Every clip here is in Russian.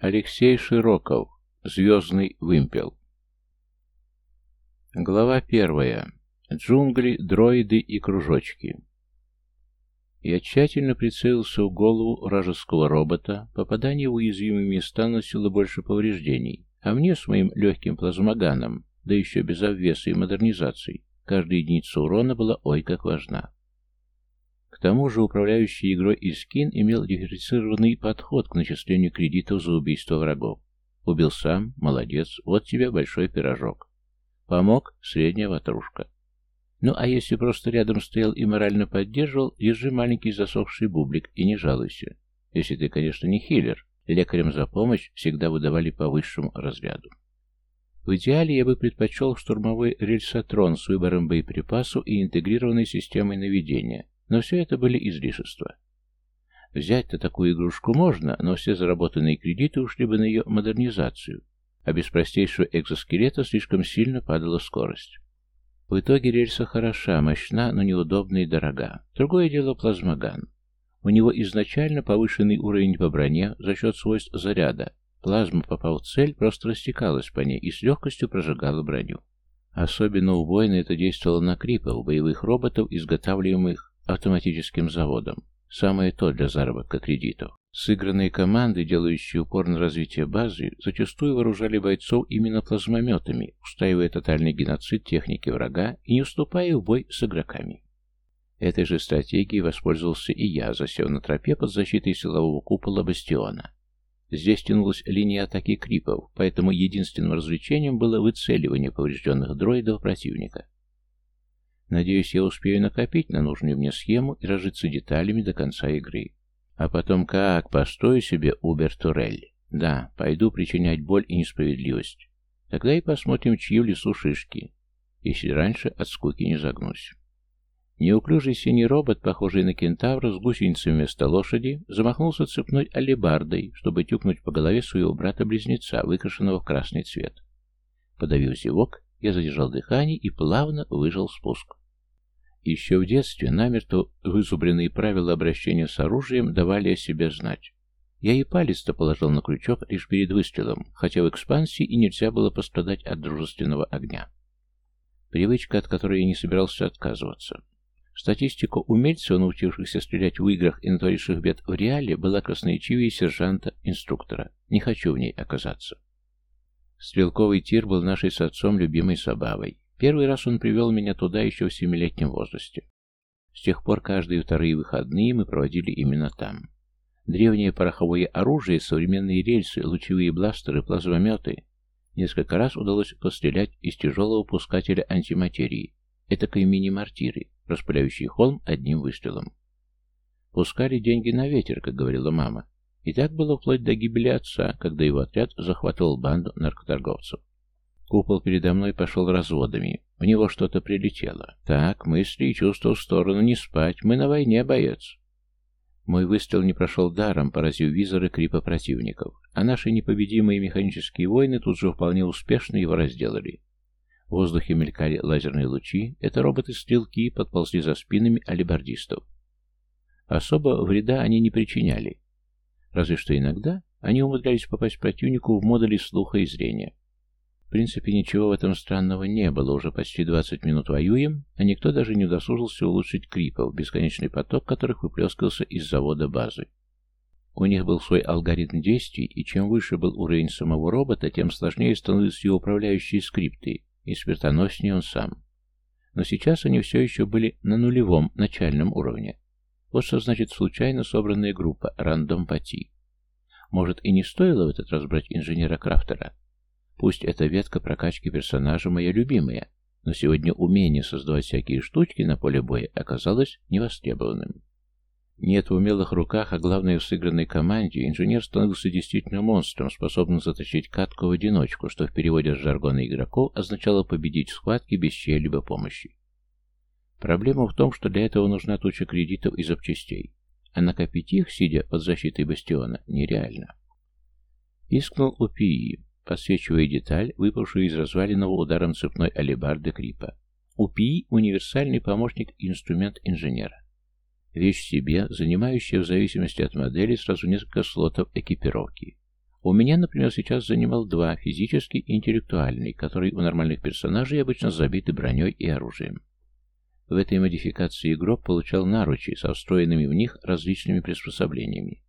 Алексей Широков. Звездный вымпел. Глава первая. Джунгли, дроиды и кружочки. Я тщательно прицелился в голову вражеского робота. Попадание в уязвимые места носило больше повреждений, а мне с моим легким плазмоганом, да еще без обвеса и модернизаций, каждая единица урона была ой как важна. К тому же управляющий игрой Искин имел дифференцированный подход к начислению кредитов за убийство врагов. Убил сам, молодец, вот тебе большой пирожок. Помог, средняя ватрушка. Ну, а если просто рядом стоял и морально поддерживал, держи маленький засохший бублик и не жалуйся. Если ты, конечно, не хиллер. Лекарям за помощь всегда выдавали по высшему разряду. В идеале я бы предпочел штурмовой рельсотрон с выбором боеприпасу и интегрированной системой наведения, но все это были излишества. Взять-то такую игрушку можно, но все заработанные кредиты ушли бы на ее модернизацию, а без простейшего экзоскелета слишком сильно падала скорость. В итоге рельса хороша, мощна, но неудобна и дорога. Другое дело плазмоган. У него изначально повышенный уровень по броне за счет свойств заряда. Плазма, попав в цель, просто растекалась по ней и с легкостью прожигала броню. Особенно убойно это действовало на крипов, боевых роботов, изготавливаемых автоматическим заводом. Самое то для заработка кредитов. Сыгранные команды, делающие упор на развитие базы, зачастую вооружали бойцов именно плазмометами, устраивая тотальный геноцид техники врага и не уступая в бой с игроками. Этой же стратегией воспользовался и я, засев на тропе под защитой силового купола бастиона. Здесь тянулась линия атаки крипов, поэтому единственным развлечением было выцеливание поврежденных дроидов противника. Надеюсь, я успею накопить на нужную мне схему и разжиться деталями до конца игры. А потом как построю себе Убер-турель. Да, пойду причинять боль и несправедливость. Тогда и посмотрим, чьи в лесу шишки, если раньше от скуки не загнусь. Неуклюжий синий робот, похожий на кентавра с гусеницами вместо лошади, замахнулся цепной алебардой, чтобы тюкнуть по голове своего брата-близнеца, выкрашенного в красный цвет. Подавив зевок, я задержал дыхание и плавно выжал спуск. Еще в детстве намертво вызубренные правила обращения с оружием давали о себе знать. Я и палец-то положил на крючок лишь перед выстрелом, хотя в экспансии и нельзя было пострадать от дружественного огня. Привычка, от которой я не собирался отказываться. Статистика умельцев, научившихся стрелять в играх и натворивших бед в реале, была красноречивее сержанта-инструктора. Не хочу в ней оказаться. Стрелковый тир был нашей с отцом любимой собавой. Первый раз он привел меня туда еще в семилетнем возрасте. С тех пор каждые вторые выходные мы проводили именно там. Древнее пороховое оружие, современные рельсы, лучевые бластеры, плазмометы. Несколько раз удалось пострелять из тяжелого пускателя антиматерии, этакой мини-мортиры, распыляющей холм одним выстрелом. Пускали деньги на ветер, как говорила мама. И так было вплоть до гибели отца, когда его отряд захватывал банду наркоторговцев. Купол передо мной пошел разводами. В него что-то прилетело. Так, мысли и чувства в сторону, не спать. Мы на войне, боец. Мой выстрел не прошел даром, поразив визоры крипа противников. А наши непобедимые механические войны тут же вполне успешно его разделали. В воздухе мелькали лазерные лучи. Это роботы-стрелки подползли за спинами алибардистов. Особо вреда они не причиняли. Разве что иногда они умудрялись попасть противнику в модули слуха и зрения. В принципе, ничего в этом странного не было. Уже почти 20 минут воюем, а никто даже не удосужился улучшить крипов, бесконечный поток которых выплескался из завода базы. У них был свой алгоритм действий, и чем выше был уровень самого робота, тем сложнее становились его управляющие скрипты, и смертоноснее он сам. Но сейчас они все еще были на нулевом начальном уровне. Вот что значит случайно собранная группа, рандом-пати. Может, и не стоило в этот раз брать инженера Крафтера, Пусть эта ветка прокачки персонажа моя любимая, но сегодня умение создавать всякие штучки на поле боя оказалось невостребованным. Нет в умелых руках, а главное в сыгранной команде, инженер становился действительно монстром, способным затащить катку в одиночку, что в переводе с жаргона игроков означало победить в схватке без чьей-либо помощи. Проблема в том, что для этого нужна туча кредитов и запчастей, а накопить их, сидя под защитой бастиона, нереально. Пискнул Упии подсвечивая деталь, выпавшую из разваленного ударом цепной алебарды Крипа. УПИ – универсальный помощник и инструмент инженера. Вещь в себе, занимающая в зависимости от модели сразу несколько слотов экипировки. У меня, например, сейчас занимал два, физический и интеллектуальный, которые у нормальных персонажей обычно забиты броней и оружием. В этой модификации игрок получал наручи со встроенными в них различными приспособлениями.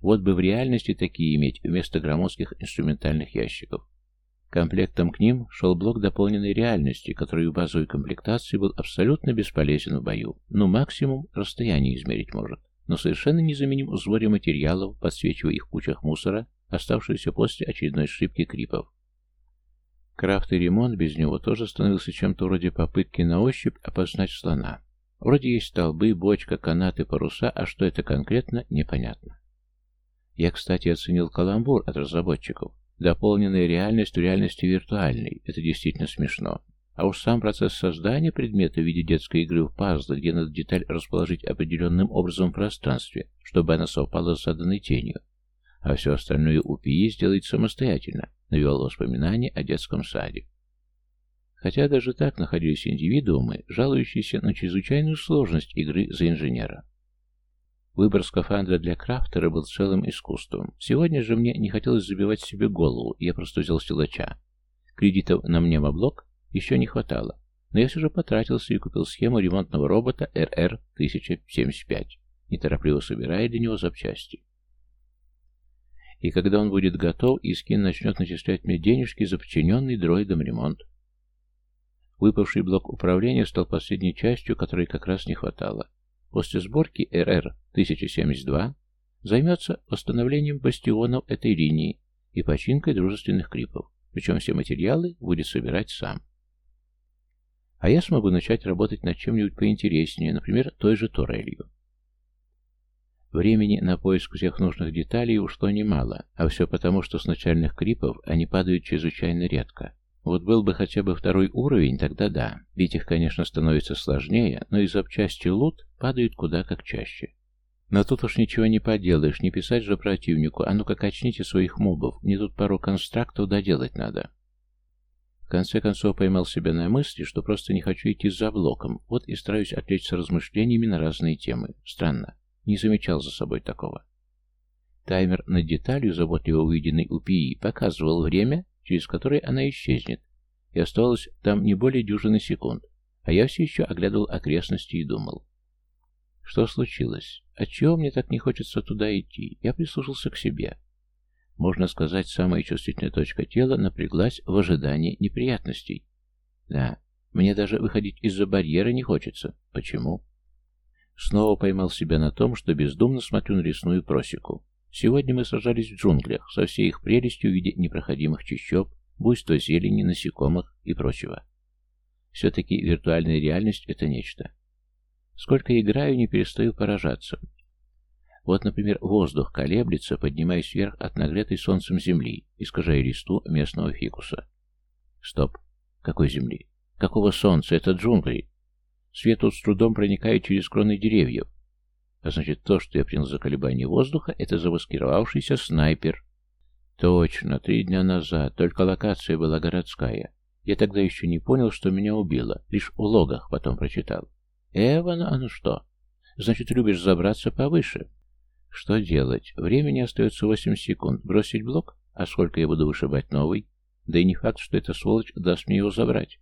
Вот бы в реальности такие иметь вместо громоздких инструментальных ящиков. Комплектом к ним шел блок дополненной реальности, который в базовой комплектации был абсолютно бесполезен в бою. Ну, максимум расстояние измерить может, но совершенно незаменим в сборе материалов, подсвечивая их в кучах мусора, оставшихся после очередной ошибки крипов. Крафт и ремонт без него тоже становился чем-то вроде попытки на ощупь опознать слона. Вроде есть столбы, бочка, канаты, паруса, а что это конкретно, непонятно. Я, кстати, оценил каламбур от разработчиков. Дополненная реальность в реальности виртуальной. Это действительно смешно. А уж сам процесс создания предмета в виде детской игры в пазлы, где надо деталь расположить определенным образом в пространстве, чтобы она совпала с заданной тенью, а все остальное УПИ сделает самостоятельно, навел воспоминания о детском саде. Хотя даже так находились индивидуумы, жалующиеся на чрезвычайную сложность игры за инженера. Выбор скафандра для крафтера был целым искусством. Сегодня же мне не хотелось забивать себе голову, я просто взял силача. Кредитов на мнемоблок еще не хватало, но я все же потратился и купил схему ремонтного робота RR-1075, неторопливо собирая для него запчасти. И когда он будет готов, Искин начнет начислять мне денежки за подчиненный дроидом ремонт. Выпавший блок управления стал последней частью, которой как раз не хватало. После сборки РР-1072 займется восстановлением бастионов этой линии и починкой дружественных крипов, причем все материалы будет собирать сам. А я смогу начать работать над чем-нибудь поинтереснее, например, той же турелью. Времени на поиск всех нужных деталей ушло немало, а все потому, что с начальных крипов они падают чрезвычайно редко. Вот был бы хотя бы второй уровень, тогда да. Бить их, конечно, становится сложнее, но и запчасти лут падают куда как чаще. Но тут уж ничего не поделаешь, не писать же противнику, а ну-ка качните своих мобов, мне тут пару констрактов доделать надо. В конце концов поймал себя на мысли, что просто не хочу идти за блоком, вот и стараюсь отвлечься размышлениями на разные темы. Странно, не замечал за собой такого. Таймер над деталью, заботливо увиденный у ПИИ, показывал время, через которое она исчезнет, и оставалось там не более дюжины секунд, а я все еще оглядывал окрестности и думал. Что случилось? Отчего мне так не хочется туда идти? Я прислушался к себе. Можно сказать, самая чувствительная точка тела напряглась в ожидании неприятностей. Да, мне даже выходить из-за барьера не хочется. Почему? Снова поймал себя на том, что бездумно смотрю на лесную просеку. Сегодня мы сражались в джунглях, со всей их прелестью в виде непроходимых чащоб, буйства зелени, насекомых и прочего. Все-таки виртуальная реальность — это нечто. Сколько играю, не перестаю поражаться. Вот, например, воздух колеблется, поднимаясь вверх от нагретой солнцем земли, искажая листу местного фикуса. Стоп. Какой земли? Какого солнца? Это джунгли. Свет тут с трудом проникает через кроны деревьев, а значит, то, что я принял за колебание воздуха, это замаскировавшийся снайпер. Точно, три дня назад, только локация была городская. Я тогда еще не понял, что меня убило, лишь в логах потом прочитал. Эван, а ну что? Значит, любишь забраться повыше. Что делать? Времени остается 8 секунд. Бросить блок? А сколько я буду вышибать новый? Да и не факт, что эта сволочь даст мне его забрать.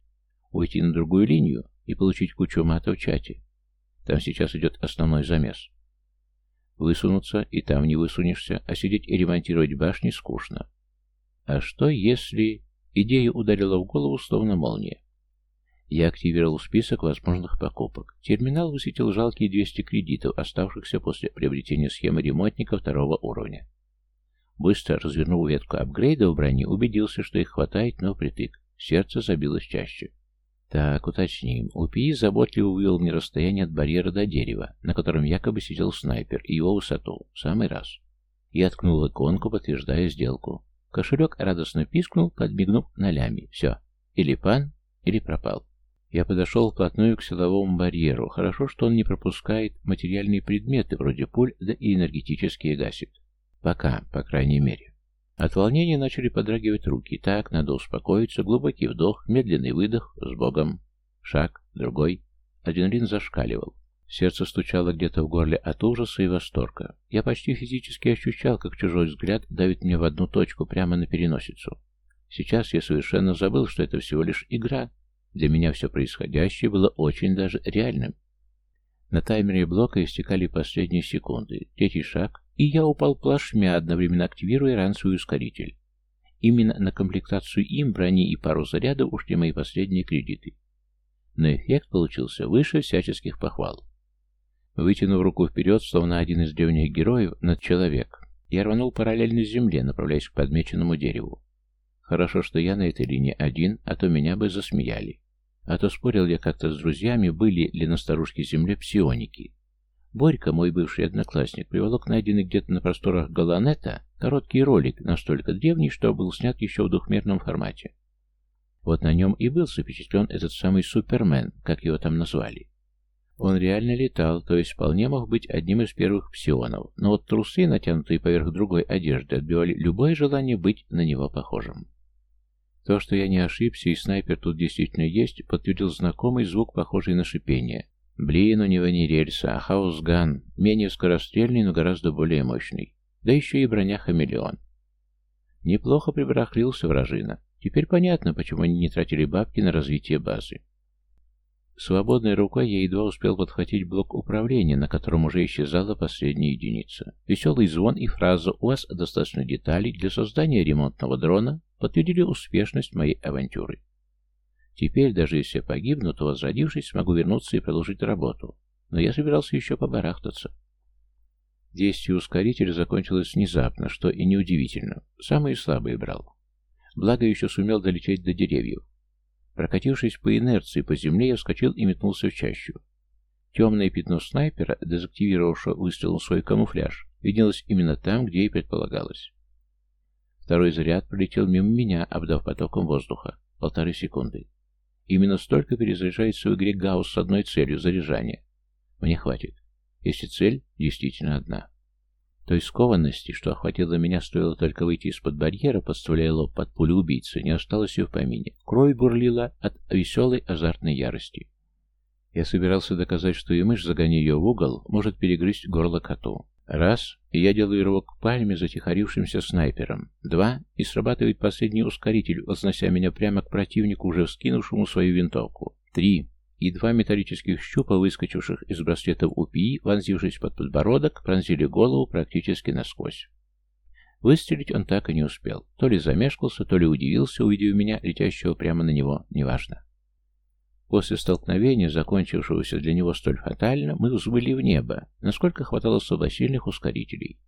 Уйти на другую линию и получить кучу мата в чате. Там сейчас идет основной замес. Высунуться, и там не высунешься, а сидеть и ремонтировать башни скучно. А что если... Идея ударила в голову, словно молния. Я активировал список возможных покупок. Терминал высветил жалкие 200 кредитов, оставшихся после приобретения схемы ремонтника второго уровня. Быстро развернул ветку апгрейда в броне, убедился, что их хватает, но впритык. Сердце забилось чаще. Так, уточним. УПИ заботливо вывел мне расстояние от барьера до дерева, на котором якобы сидел снайпер, и его высоту. В самый раз. Я ткнул иконку, подтверждая сделку. Кошелек радостно пискнул, подмигнув на лями. Все. Или пан, или пропал. Я подошел вплотную к силовому барьеру. Хорошо, что он не пропускает материальные предметы, вроде пуль, да и энергетические гасит. Пока, по крайней мере. От волнения начали подрагивать руки. Так, надо успокоиться. Глубокий вдох, медленный выдох, с Богом. Шаг, другой. Адреналин зашкаливал. Сердце стучало где-то в горле от ужаса и восторга. Я почти физически ощущал, как чужой взгляд давит мне в одну точку, прямо на переносицу. Сейчас я совершенно забыл, что это всего лишь игра. Для меня все происходящее было очень даже реальным. На таймере блока истекали последние секунды. Третий шаг, и я упал плашмя, одновременно активируя ранцевый ускоритель. Именно на комплектацию им, брони и пару зарядов ушли мои последние кредиты. Но эффект получился выше всяческих похвал. Вытянув руку вперед, словно один из древних героев, над человек, я рванул параллельно земле, направляясь к подмеченному дереву. Хорошо, что я на этой линии один, а то меня бы засмеяли. А то спорил я как-то с друзьями, были ли на старушке земле псионики. Борька, мой бывший одноклассник, приволок найденный где-то на просторах Галанета короткий ролик, настолько древний, что был снят еще в двухмерном формате. Вот на нем и был запечатлен этот самый Супермен, как его там назвали. Он реально летал, то есть вполне мог быть одним из первых псионов, но вот трусы, натянутые поверх другой одежды, отбивали любое желание быть на него похожим. То, что я не ошибся и снайпер тут действительно есть, подтвердил знакомый звук, похожий на шипение. Блин, у него не рельса, а хаусган, менее скорострельный, но гораздо более мощный. Да еще и броня хамелеон. Неплохо прибарахлился вражина. Теперь понятно, почему они не тратили бабки на развитие базы. Свободной рукой я едва успел подхватить блок управления, на котором уже исчезала последняя единица. Веселый звон и фраза «У вас достаточно деталей для создания ремонтного дрона» подтвердили успешность моей авантюры. Теперь, даже если я погибну, то, возродившись, смогу вернуться и продолжить работу. Но я собирался еще побарахтаться. Действие ускорителя закончилось внезапно, что и неудивительно. Самые слабые брал. Благо еще сумел долететь до деревьев. Прокатившись по инерции по земле, я вскочил и метнулся в чащу. Темное пятно снайпера, дезактивировавшего выстрелом свой камуфляж, виделось именно там, где и предполагалось. Второй заряд пролетел мимо меня, обдав потоком воздуха. Полторы секунды. Именно столько перезаряжается в игре Гаусс с одной целью – заряжания. Мне хватит. Если цель действительно одна. Той скованности, что охватило меня, стоило только выйти из-под барьера, подставляя лоб под пулю убийцы, не осталось и в помине. Кровь бурлила от веселой азартной ярости. Я собирался доказать, что и мышь, загоня ее в угол, может перегрызть горло коту. Раз, и я делаю рывок к пальме затихарившимся снайпером. Два, и срабатывает последний ускоритель, вознося меня прямо к противнику, уже вскинувшему свою винтовку. Три, и два металлических щупа, выскочивших из браслетов УПИ, вонзившись под подбородок, пронзили голову практически насквозь. Выстрелить он так и не успел. То ли замешкался, то ли удивился, увидев меня, летящего прямо на него, неважно. После столкновения, закончившегося для него столь фатально, мы взбыли в небо, насколько хватало слабосильных ускорителей.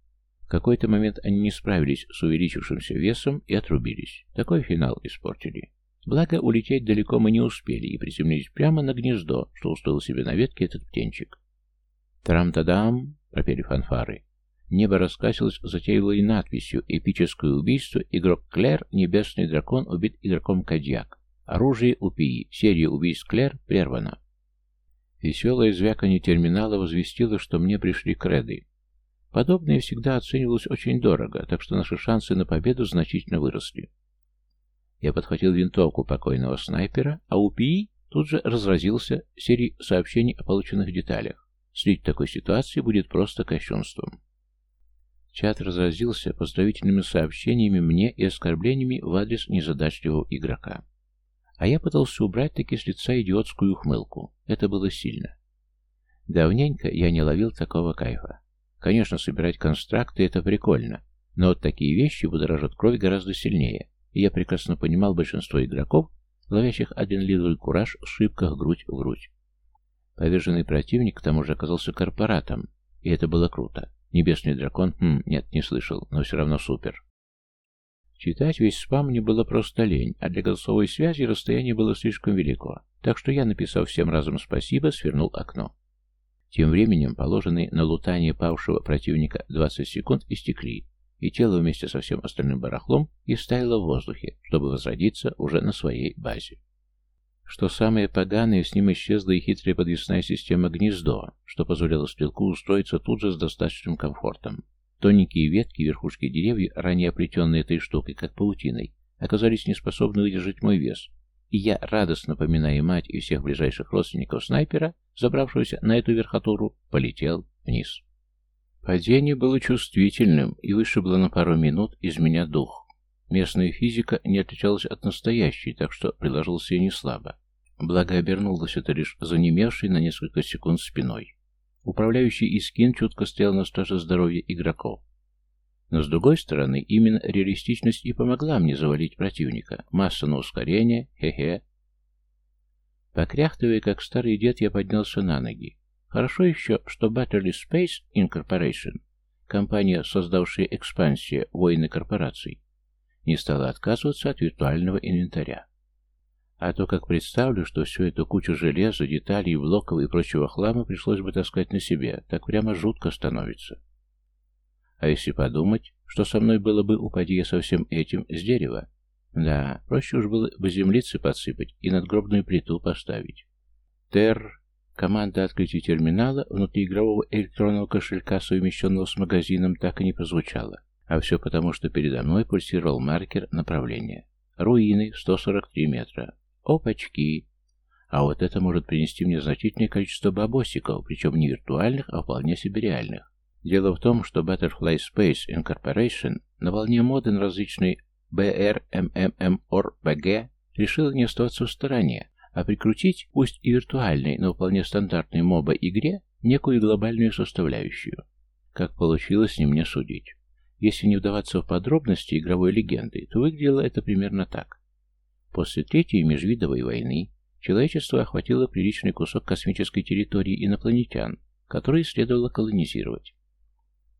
В какой-то момент они не справились с увеличившимся весом и отрубились. Такой финал испортили. Благо, улететь далеко мы не успели и приземлились прямо на гнездо, что устроил себе на ветке этот птенчик. «Трам-тадам!» — пропели фанфары. Небо раскасилось затейлой надписью «Эпическое убийство. Игрок Клэр, небесный дракон, убит игроком Кадьяк. Оружие УПИ. Серия убийств Клэр прервана». Веселое звяканье терминала возвестило, что мне пришли креды. Подобное всегда оценивалось очень дорого, так что наши шансы на победу значительно выросли. Я подхватил винтовку покойного снайпера, а УПИ тут же разразился серией сообщений о полученных деталях. Слить такой ситуации будет просто кощунством. Чат разразился поздравительными сообщениями мне и оскорблениями в адрес незадачливого игрока. А я пытался убрать таки с лица идиотскую ухмылку. Это было сильно. Давненько я не ловил такого кайфа. Конечно, собирать констракты — это прикольно, но вот такие вещи будоражат кровь гораздо сильнее и я прекрасно понимал большинство игроков, ловящих адреналиновый кураж в шибках грудь в грудь. Поверженный противник к тому же оказался корпоратом, и это было круто. Небесный дракон, хм, нет, не слышал, но все равно супер. Читать весь спам мне было просто лень, а для голосовой связи расстояние было слишком велико, так что я, написав всем разом спасибо, свернул окно. Тем временем положенные на лутание павшего противника 20 секунд истекли, и тело вместе со всем остальным барахлом и в воздухе, чтобы возродиться уже на своей базе. Что самое поганое, с ним исчезла и хитрая подвесная система гнездо, что позволяло стрелку устроиться тут же с достаточным комфортом. Тоненькие ветки, верхушки деревьев, ранее оплетенные этой штукой, как паутиной, оказались неспособны выдержать мой вес, и я, радостно поминая мать и всех ближайших родственников снайпера, забравшегося на эту верхотуру, полетел вниз. Падение было чувствительным и вышибло на пару минут из меня дух. Местная физика не отличалась от настоящей, так что приложился я не слабо. Благо обернулось это лишь занемевшей на несколько секунд спиной. Управляющий Искин чутко стоял на страже здоровья игроков. Но с другой стороны, именно реалистичность и помогла мне завалить противника. Масса на ускорение, хе-хе. Покряхтывая, как старый дед, я поднялся на ноги. Хорошо еще, что Battery Space Incorporation, компания, создавшая экспансию воины корпораций, не стала отказываться от виртуального инвентаря. А то, как представлю, что всю эту кучу железа, деталей, блоков и прочего хлама пришлось бы таскать на себе, так прямо жутко становится. А если подумать, что со мной было бы, упади я со всем этим с дерева? Да, проще уж было бы землицы подсыпать и надгробную плиту поставить. Тер... Команда открытия терминала внутри игрового электронного кошелька, совмещенного с магазином, так и не прозвучала. А все потому, что передо мной пульсировал маркер направления. Руины, 143 метра. Опачки! А вот это может принести мне значительное количество бабосиков, причем не виртуальных, а вполне себе реальных. Дело в том, что Butterfly Space Incorporation на волне моды на различные BRMMMORPG решила не оставаться в стороне, а прикрутить, пусть и виртуальной, но вполне стандартной моба-игре, некую глобальную составляющую. Как получилось, не мне судить. Если не вдаваться в подробности игровой легенды, то выглядело это примерно так. После Третьей межвидовой войны человечество охватило приличный кусок космической территории инопланетян, который следовало колонизировать.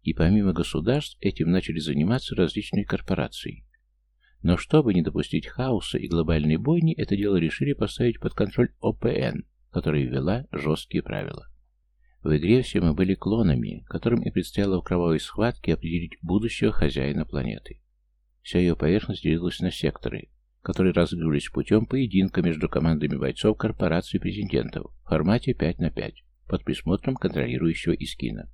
И помимо государств, этим начали заниматься различные корпорации. Но чтобы не допустить хаоса и глобальной бойни, это дело решили поставить под контроль ОПН, которая ввела жесткие правила. В игре все мы были клонами, которым и предстояло в кровавой схватке определить будущего хозяина планеты. Вся ее поверхность делилась на секторы, которые разыгрывались путем поединка между командами бойцов корпораций и президентов в формате 5 на 5 под присмотром контролирующего Искина.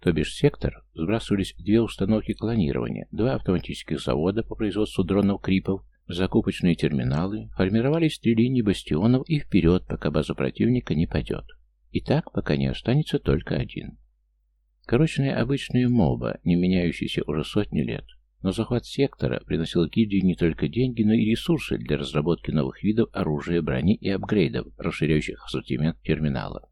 То бишь сектор сбрасывались две установки клонирования, два автоматических завода по производству дронов-крипов, закупочные терминалы, формировались три линии бастионов и вперед, пока база противника не падет. И так, пока не останется только один. Корочная обычная моба, не меняющаяся уже сотни лет. Но захват сектора приносил гильдии не только деньги, но и ресурсы для разработки новых видов оружия, брони и апгрейдов, расширяющих ассортимент терминала.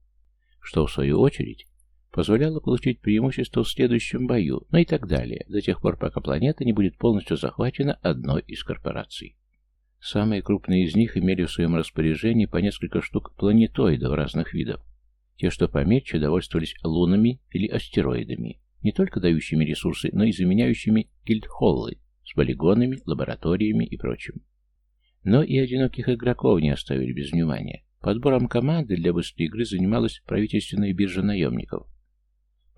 Что, в свою очередь, позволяло получить преимущество в следующем бою, ну и так далее, до тех пор, пока планета не будет полностью захвачена одной из корпораций. Самые крупные из них имели в своем распоряжении по несколько штук планетоидов разных видов. Те, что помельче, довольствовались лунами или астероидами, не только дающими ресурсы, но и заменяющими гильдхоллы с полигонами, лабораториями и прочим. Но и одиноких игроков не оставили без внимания. Подбором команды для быстрой игры занималась правительственная биржа наемников,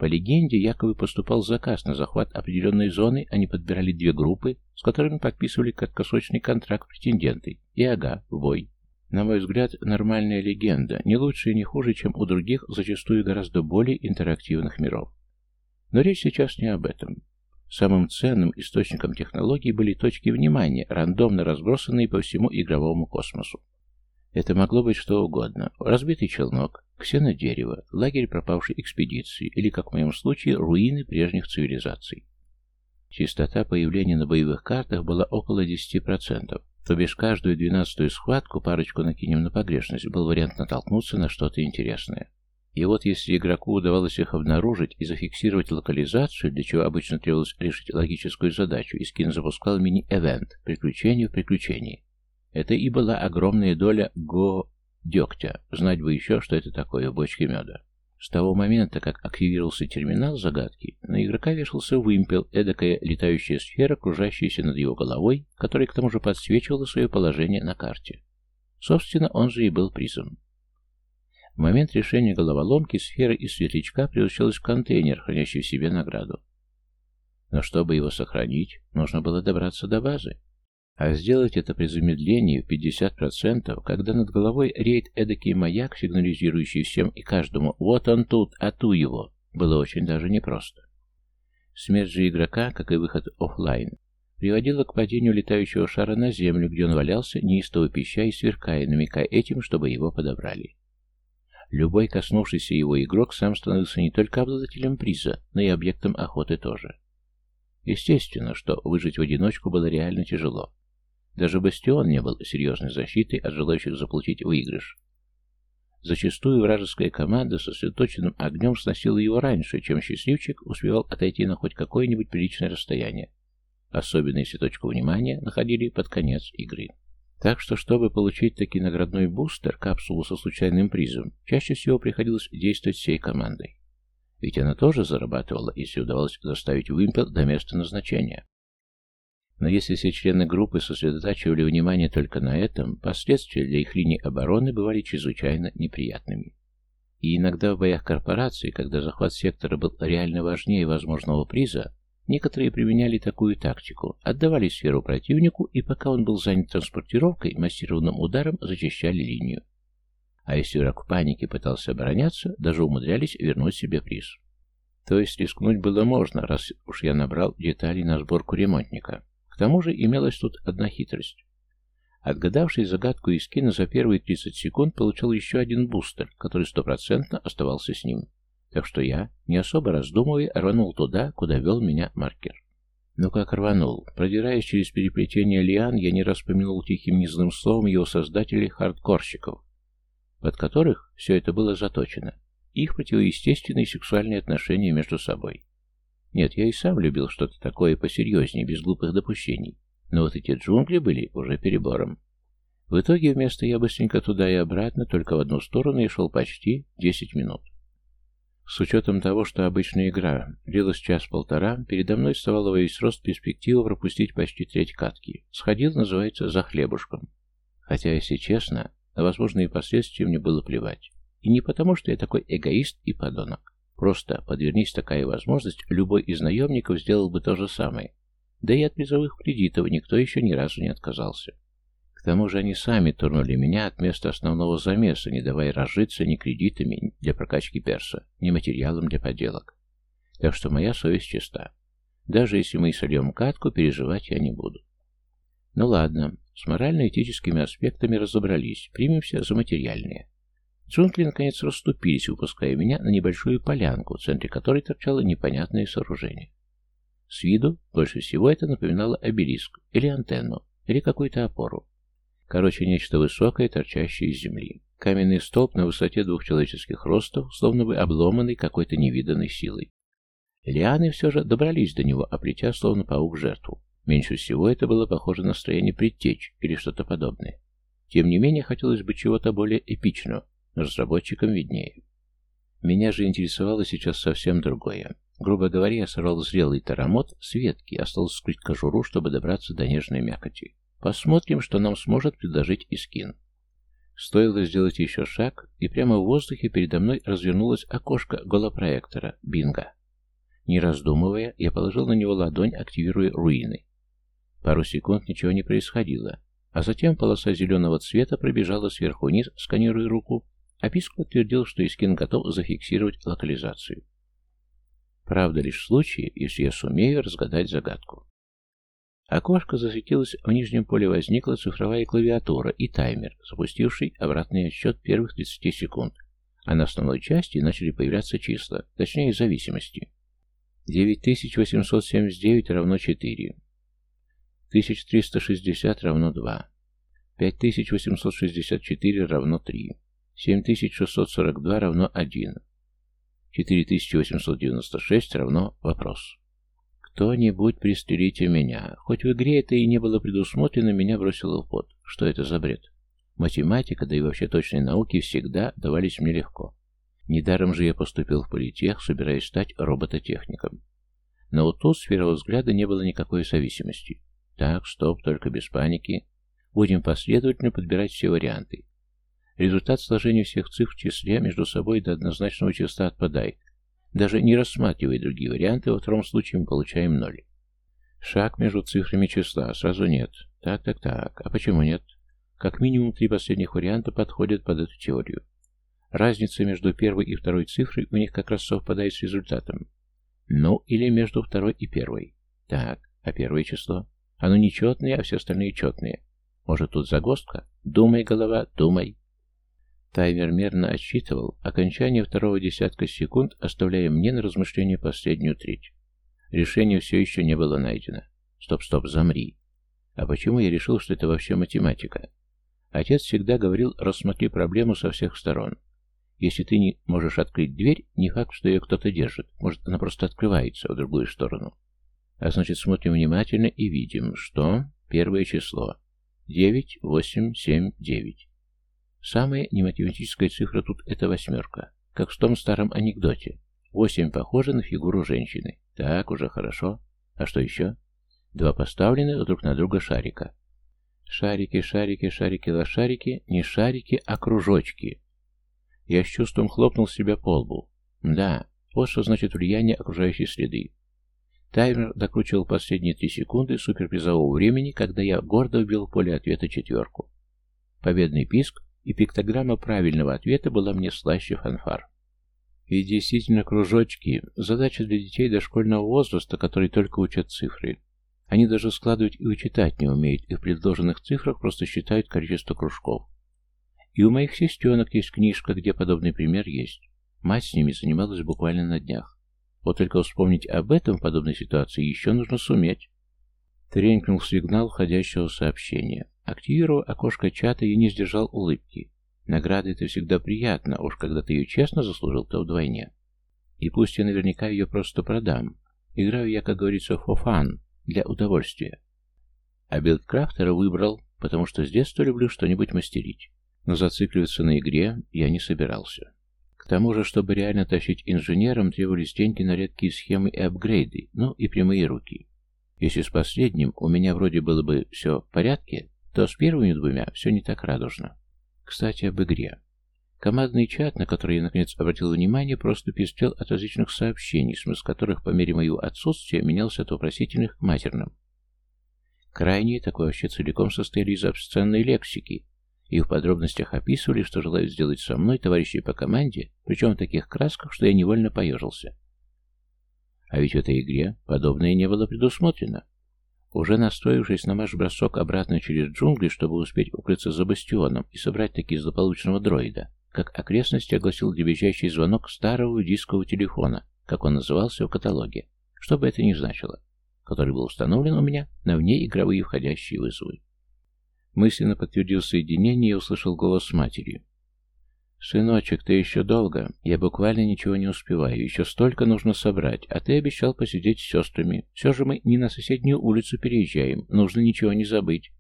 по легенде, якобы поступал заказ на захват определенной зоны, они подбирали две группы, с которыми подписывали краткосрочный контракт претенденты, и ага, в бой. На мой взгляд, нормальная легенда, не лучше и не хуже, чем у других, зачастую гораздо более интерактивных миров. Но речь сейчас не об этом. Самым ценным источником технологий были точки внимания, рандомно разбросанные по всему игровому космосу. Это могло быть что угодно. Разбитый челнок, ксенодерево, лагерь пропавшей экспедиции или, как в моем случае, руины прежних цивилизаций. Частота появления на боевых картах была около 10%, то бишь каждую двенадцатую схватку парочку накинем на погрешность, был вариант натолкнуться на что-то интересное. И вот если игроку удавалось их обнаружить и зафиксировать локализацию, для чего обычно требовалось решить логическую задачу, Искин запускал мини-эвент «Приключение в приключении». Это и была огромная доля го дегтя. Знать бы еще, что это такое в бочке меда. С того момента, как активировался терминал загадки, на игрока вешался вымпел, эдакая летающая сфера, кружащаяся над его головой, которая к тому же подсвечивала свое положение на карте. Собственно, он же и был призом. В момент решения головоломки сфера из светлячка превращалась в контейнер, хранящий в себе награду. Но чтобы его сохранить, нужно было добраться до базы. А сделать это при замедлении в 50%, когда над головой реет эдакий маяк, сигнализирующий всем и каждому «Вот он тут, а ту его», было очень даже непросто. Смерть же игрока, как и выход офлайн, приводило к падению летающего шара на землю, где он валялся, неистово пища и сверкая, намекая этим, чтобы его подобрали. Любой коснувшийся его игрок сам становился не только обладателем приза, но и объектом охоты тоже. Естественно, что выжить в одиночку было реально тяжело. Даже Бастион не был серьезной защитой от желающих заполучить выигрыш. Зачастую вражеская команда со сосредоточенным огнем сносила его раньше, чем счастливчик успевал отойти на хоть какое-нибудь приличное расстояние. Особенно если точку внимания находили под конец игры. Так что, чтобы получить таки наградной бустер, капсулу со случайным призом, чаще всего приходилось действовать всей командой. Ведь она тоже зарабатывала, если удавалось доставить вымпел до места назначения. Но если все члены группы сосредотачивали внимание только на этом, последствия для их линии обороны бывали чрезвычайно неприятными. И иногда в боях корпорации, когда захват сектора был реально важнее возможного приза, некоторые применяли такую тактику, отдавали сферу противнику и пока он был занят транспортировкой, массированным ударом зачищали линию. А если враг в панике пытался обороняться, даже умудрялись вернуть себе приз. То есть рискнуть было можно, раз уж я набрал деталей на сборку ремонтника. К тому же имелась тут одна хитрость. Отгадавший загадку Искина за первые 30 секунд получил еще один бустер, который стопроцентно оставался с ним. Так что я, не особо раздумывая, рванул туда, куда вел меня маркер. Ну как рванул. Продираясь через переплетение лиан, я не раз тихим низным словом его создателей хардкорщиков, под которых все это было заточено. Их противоестественные сексуальные отношения между собой. Нет, я и сам любил что-то такое посерьезнее, без глупых допущений. Но вот эти джунгли были уже перебором. В итоге вместо я быстренько туда и обратно, только в одну сторону я шел почти 10 минут. С учетом того, что обычная игра длилась час-полтора, передо мной вставала во весь рост перспектива пропустить почти треть катки. Сходил, называется, за хлебушком. Хотя, если честно, на возможные последствия мне было плевать. И не потому, что я такой эгоист и подонок. Просто подвернись такая возможность, любой из наемников сделал бы то же самое. Да и от призовых кредитов никто еще ни разу не отказался. К тому же они сами турнули меня от места основного замеса, не давая разжиться ни кредитами для прокачки перса, ни материалом для поделок. Так что моя совесть чиста. Даже если мы и сольем катку, переживать я не буду. Ну ладно, с морально-этическими аспектами разобрались, примемся за материальные. Джунгли наконец расступились, выпуская меня на небольшую полянку, в центре которой торчало непонятное сооружение. С виду больше всего это напоминало обелиск, или антенну, или какую-то опору. Короче, нечто высокое, торчащее из земли. Каменный столб на высоте двух человеческих ростов, словно бы обломанный какой-то невиданной силой. Лианы все же добрались до него, оплетя словно паук жертву. Меньше всего это было похоже на строение предтеч или что-то подобное. Тем не менее, хотелось бы чего-то более эпичного, Разработчикам виднее. Меня же интересовало сейчас совсем другое. Грубо говоря, я сорвал зрелый тарамот с ветки, осталось скрыть кожуру, чтобы добраться до нежной мякоти. Посмотрим, что нам сможет предложить Искин. Стоило сделать еще шаг, и прямо в воздухе передо мной развернулось окошко голопроектора Бинго. Не раздумывая, я положил на него ладонь, активируя руины. Пару секунд ничего не происходило, а затем полоса зеленого цвета пробежала сверху вниз, сканируя руку, а Писк подтвердил, что Искин готов зафиксировать локализацию. Правда, лишь в случае, если я сумею разгадать загадку. Окошко засветилось, в нижнем поле возникла цифровая клавиатура и таймер, запустивший обратный отсчет первых 30 секунд, а на основной части начали появляться числа, точнее зависимости. 9879 равно 4, 1360 равно 2, 5864 равно 3, 7642 равно 1. 4896 равно вопрос. Кто-нибудь пристрелите меня. Хоть в игре это и не было предусмотрено, меня бросило в пот. Что это за бред? Математика, да и вообще точные науки всегда давались мне легко. Недаром же я поступил в политех, собираясь стать робототехником. Но у тут с первого взгляда не было никакой зависимости. Так, стоп, только без паники. Будем последовательно подбирать все варианты. Результат сложения всех цифр в числе между собой до однозначного числа отпадает. Даже не рассматривая другие варианты, во втором случае мы получаем ноль. Шаг между цифрами числа сразу нет. Так, так, так. А почему нет? Как минимум три последних варианта подходят под эту теорию. Разница между первой и второй цифрой у них как раз совпадает с результатом. Ну, или между второй и первой. Так, а первое число? Оно нечетное, а все остальные четные. Может, тут загвоздка? Думай, голова, думай. Таймер мерно отсчитывал окончание второго десятка секунд, оставляя мне на размышление последнюю треть. Решение все еще не было найдено. Стоп, стоп, замри. А почему я решил, что это вообще математика? Отец всегда говорил, рассмотри проблему со всех сторон. Если ты не можешь открыть дверь, не факт, что ее кто-то держит. Может, она просто открывается в другую сторону. А значит, смотрим внимательно и видим, что первое число 9, 8, 7, 9. Самая нематематическая цифра тут – это восьмерка, как в том старом анекдоте. Восемь похоже на фигуру женщины. Так, уже хорошо. А что еще? Два поставленных друг на друга шарика. Шарики, шарики, шарики, лошарики, не шарики, а кружочки. Я с чувством хлопнул себя по лбу. Да, вот что значит влияние окружающей среды. Таймер докручивал последние три секунды суперпризового времени, когда я гордо вбил в поле ответа четверку. Победный писк и пиктограмма правильного ответа была мне слаще фанфар. И действительно, кружочки – задача для детей дошкольного возраста, которые только учат цифры. Они даже складывать и вычитать не умеют, и в предложенных цифрах просто считают количество кружков. И у моих сестенок есть книжка, где подобный пример есть. Мать с ними занималась буквально на днях. Вот только вспомнить об этом в подобной ситуации еще нужно суметь. Тренькнул сигнал входящего сообщения. Активировав окошко чата, я не сдержал улыбки. Награда это всегда приятно, уж когда ты ее честно заслужил, то вдвойне. И пусть я наверняка ее просто продам. Играю я, как говорится, for fun, для удовольствия. А билдкрафтера выбрал, потому что с детства люблю что-нибудь мастерить. Но зацикливаться на игре я не собирался. К тому же, чтобы реально тащить инженерам, требовались деньги на редкие схемы и апгрейды, ну и прямые руки. Если с последним у меня вроде было бы все в порядке, то с первыми двумя все не так радужно. Кстати, об игре. Командный чат, на который я наконец обратил внимание, просто пестрел от различных сообщений, смысл которых по мере моего отсутствия менялся от вопросительных к матерным. Крайние такое вообще целиком состояли из обсценной лексики, и в подробностях описывали, что желают сделать со мной товарищи по команде, причем в таких красках, что я невольно поежился. А ведь в этой игре подобное не было предусмотрено. Уже настроившись на марш-бросок обратно через джунгли, чтобы успеть укрыться за бастионом и собрать таки злополучного дроида, как окрестности огласил дребезжащий звонок старого дискового телефона, как он назывался в каталоге, что бы это ни значило, который был установлен у меня на внеигровые входящие вызовы. Мысленно подтвердил соединение и услышал голос матери. «Сыночек, ты еще долго? Я буквально ничего не успеваю. Еще столько нужно собрать, а ты обещал посидеть с сестрами. Все же мы не на соседнюю улицу переезжаем. Нужно ничего не забыть».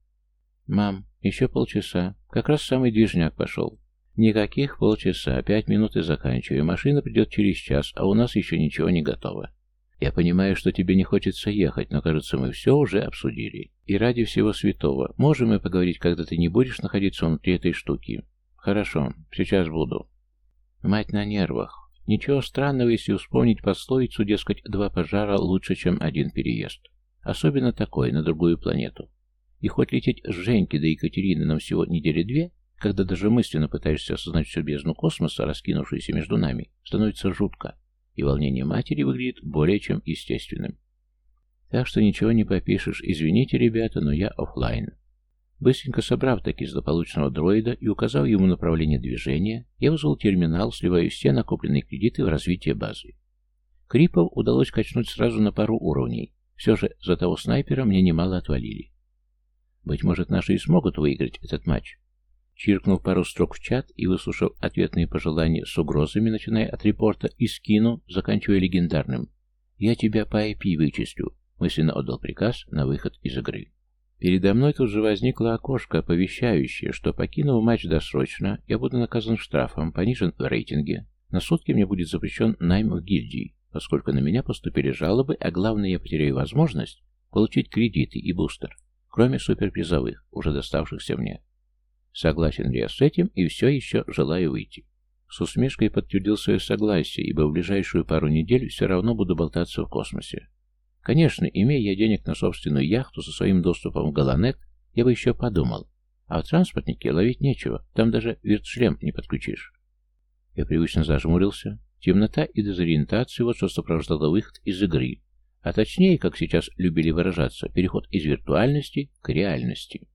«Мам, еще полчаса. Как раз самый движняк пошел. Никаких полчаса, пять минут и заканчиваю. Машина придет через час, а у нас еще ничего не готово. Я понимаю, что тебе не хочется ехать, но, кажется, мы все уже обсудили. И ради всего святого, можем мы поговорить, когда ты не будешь находиться внутри этой штуки? Хорошо, сейчас буду. Мать на нервах. Ничего странного, если вспомнить пословицу, дескать, два пожара лучше, чем один переезд. Особенно такой, на другую планету. И хоть лететь с Женьки до Екатерины нам всего недели две, когда даже мысленно пытаешься осознать всю бездну космоса, раскинувшуюся между нами, становится жутко, и волнение матери выглядит более чем естественным. Так что ничего не попишешь, извините, ребята, но я офлайн. Быстренько собрав таки злополучного дроида и указав ему направление движения, я вызвал терминал, сливая все накопленные кредиты в развитие базы. Крипов удалось качнуть сразу на пару уровней. Все же за того снайпера мне немало отвалили. Быть может, наши и смогут выиграть этот матч. Чиркнув пару строк в чат и выслушав ответные пожелания с угрозами, начиная от репорта и скину, заканчивая легендарным «Я тебя по IP вычислю», мысленно отдал приказ на выход из игры. Передо мной тут же возникло окошко, оповещающее, что, покинув матч досрочно, я буду наказан штрафом, понижен в рейтинге. На сутки мне будет запрещен найм в гильдии, поскольку на меня поступили жалобы, а главное, я потеряю возможность получить кредиты и бустер, кроме суперпризовых, уже доставшихся мне. Согласен ли я с этим и все еще желаю выйти. С усмешкой подтвердил свое согласие, ибо в ближайшую пару недель все равно буду болтаться в космосе. Конечно, имея я денег на собственную яхту со своим доступом в Галанет, я бы еще подумал. А в транспортнике ловить нечего, там даже вертшлем не подключишь. Я привычно зажмурился. Темнота и дезориентация вот что сопровождало выход из игры. а точнее, как сейчас любили выражаться, переход из виртуальности к реальности.